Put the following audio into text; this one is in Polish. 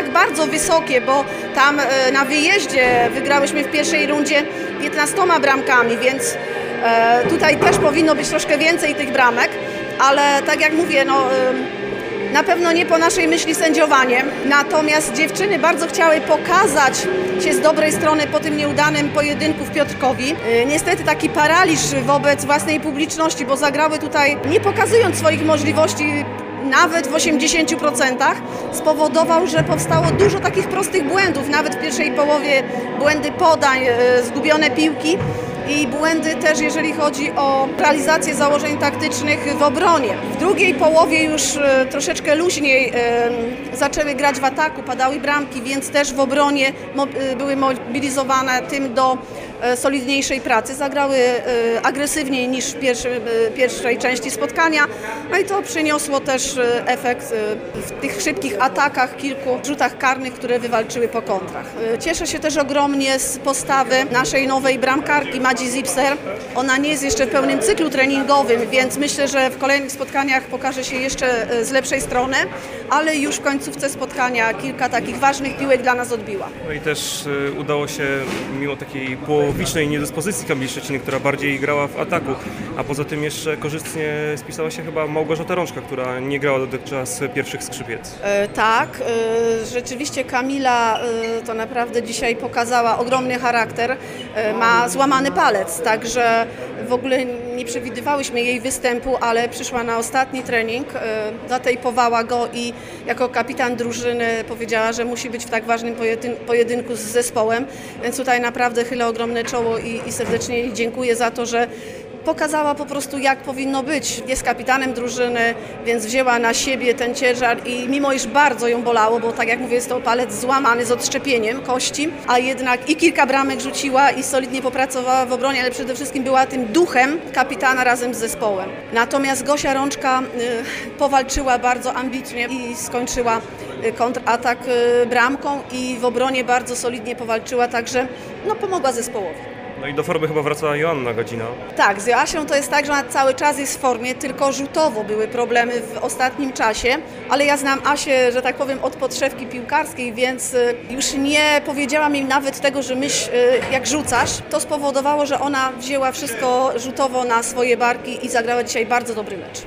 tak bardzo wysokie, bo tam e, na wyjeździe wygrałyśmy w pierwszej rundzie 15 bramkami, więc e, tutaj też powinno być troszkę więcej tych bramek, ale tak jak mówię, no na pewno nie po naszej myśli sędziowanie. Natomiast dziewczyny bardzo chciały pokazać się z dobrej strony po tym nieudanym pojedynku w Piotrkowi. E, Niestety taki paraliż wobec własnej publiczności, bo zagrały tutaj nie pokazując swoich możliwości nawet w 80% spowodował, że powstało dużo takich prostych błędów, nawet w pierwszej połowie błędy podań, e, zgubione piłki i błędy też jeżeli chodzi o realizację założeń taktycznych w obronie. W drugiej połowie już e, troszeczkę luźniej e, zaczęły grać w ataku, padały bramki, więc też w obronie były mobilizowane tym do solidniejszej pracy. Zagrały e, agresywniej niż w e, pierwszej części spotkania, no i to przyniosło też e, efekt e, w tych szybkich atakach, kilku rzutach karnych, które wywalczyły po kontrach. E, Cieszę się też ogromnie z postawy naszej nowej bramkarki Madzi Zipser. Ona nie jest jeszcze w pełnym cyklu treningowym, więc myślę, że w kolejnych spotkaniach pokaże się jeszcze e, z lepszej strony, ale już w końcówce spotkania kilka takich ważnych piłek dla nas odbiła. No i też udało się, mimo takiej połowicznej niedyspozycji Kamili Szczeciny, która bardziej grała w ataku, a poza tym jeszcze korzystnie spisała się chyba Małgorzata Rączka, która nie grała dotychczas pierwszych skrzypiec. E, Tak, e, rzeczywiście Kamila e, to naprawdę dzisiaj pokazała ogromny charakter, ma złamany palec, także w ogóle nie przewidywałyśmy jej występu, ale przyszła na ostatni trening, e, zatejpowała go i jako kapitan drużyny powiedziała, że musi być w tak ważnym pojedyn- pojedynku z zespołem, więc tutaj naprawdę chylę ogromne czoło i, i serdecznie dziękuję za to, że pokazała po prostu jak powinno być. Jest kapitanem drużyny, więc wzięła na siebie ten ciężar i mimo iż bardzo ją bolało, bo tak jak mówię jest to palec złamany z odszczepieniem kości, a jednak i kilka bramek rzuciła i solidnie popracowała w obronie, ale przede wszystkim była tym duchem kapitana razem z zespołem. Natomiast Gosia Rączka y, powalczyła bardzo ambitnie i skończyła y, kontratak y, bramką i w obronie bardzo solidnie powalczyła, także no, pomogła zespołowi. No i do formy chyba wracała Joanna Godzina. Tak, z Joasią to jest tak, że ona cały czas jest w formie, tylko rzutowo były problemy w ostatnim czasie, ale ja znam Asię, że tak powiem, od podszewki piłkarskiej, więc y, już nie powiedziałam im nawet tego, że myśl, y, jak rzucasz. To spowodowało, że ona wzięła wszystko rzutowo na swoje barki i zagrała dzisiaj bardzo dobry mecz.